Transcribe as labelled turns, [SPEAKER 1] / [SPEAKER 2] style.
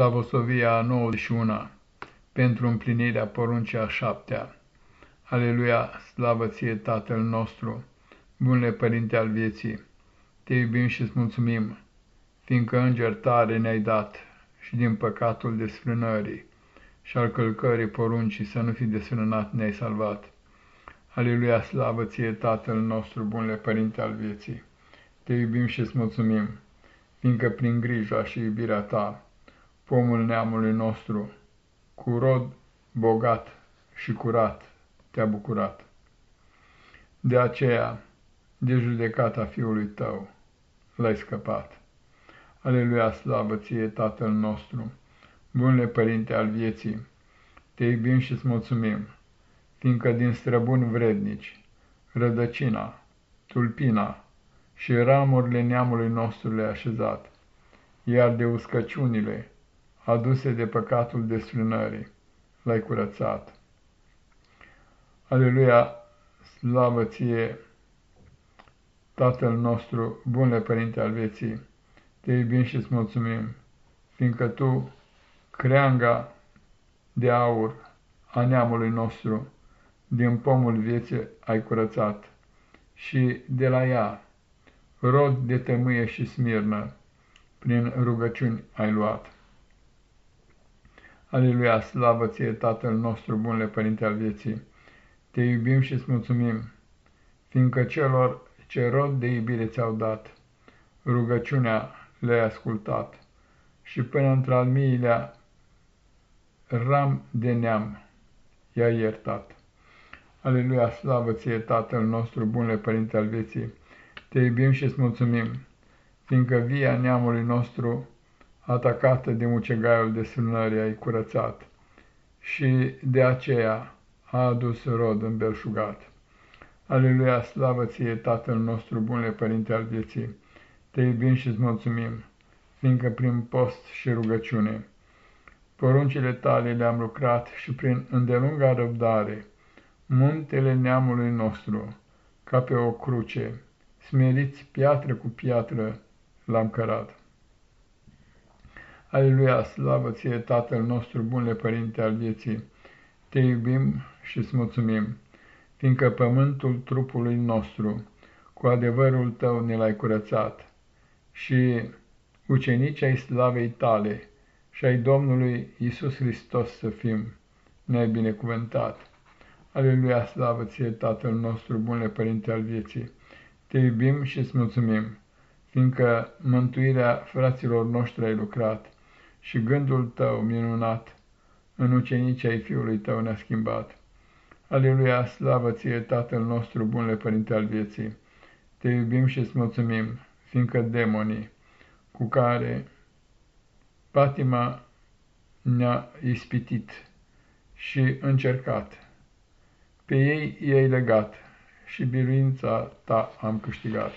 [SPEAKER 1] Slavosovia a 91 pentru împlinirea poruncii a șaptea. Aleluia, slavă ție, Tatăl nostru, bunle Părinte al vieții, te iubim și îți mulțumim, fiindcă înger tare ne-ai dat și din păcatul desfrânării și al călcării poruncii să nu fi desfrânat ne-ai salvat. Aleluia, slavă ție, Tatăl nostru, bunle Părinte al vieții, te iubim și îți mulțumim, fiindcă prin grija și iubirea ta, pomul neamului nostru, cu rod bogat și curat, te-a bucurat. De aceea, de judecata fiului tău, l-ai scăpat. Aleluia, slavă ție, Tatăl nostru, bunle Părinte al vieții, te iubim și-ți mulțumim, fiindcă din străbuni vrednici, rădăcina, tulpina și ramurile neamului nostru le-a așezat, iar de uscăciunile, aduse de păcatul desfrânării, l-ai curățat. Aleluia, slavă ție, Tatăl nostru, bunle Părinte al vieții, te iubim și îți mulțumim, fiindcă Tu, creanga de aur a neamului nostru, din pomul vieții ai curățat și de la ea, rod de tămâie și smirnă, prin rugăciuni ai luat. Aleluia, slavă ție, Tatăl nostru, bunle Părinte al vieții, te iubim și îți mulțumim, fiindcă celor ce rod de iubire ți-au dat, rugăciunea le-ai ascultat și până într-al miilea ram de neam i-ai iertat. Aleluia, slavă ție, Tatăl nostru, bunle Părinte al vieții, te iubim și îți mulțumim, fiindcă via neamului nostru atacată de mucegaiul de sânări ai curățat și de aceea a adus rod îmbelșugat. Aleluia, slavă ție, Tatăl nostru, bunle Părinte al vieții, te iubim și îți mulțumim, fiindcă prin post și rugăciune poruncile tale le-am lucrat și prin îndelunga răbdare muntele neamului nostru, ca pe o cruce, smeriți piatră cu piatră, l-am cărat. Aleluia, slavă ție, Tatăl nostru, bunle Părinte al vieții, te iubim și îți mulțumim, fiindcă pământul trupului nostru, cu adevărul tău ne l-ai curățat, și ucenicii ai slavei tale și ai Domnului Isus Hristos să fim, ne-ai binecuvântat. Aleluia, slavă ție, Tatăl nostru, bunle Părinte al vieții, te iubim și îți mulțumim, fiindcă mântuirea fraților noștri ai lucrat, și gândul tău minunat în ucenicii ai Fiului tău ne-a schimbat. Aleluia, slavă ție, Tatăl nostru, bunle Părinte al vieții, te iubim și îți mulțumim, fiindcă demonii cu care patima ne-a ispitit și încercat, pe ei i-ai legat și biruința ta am câștigat.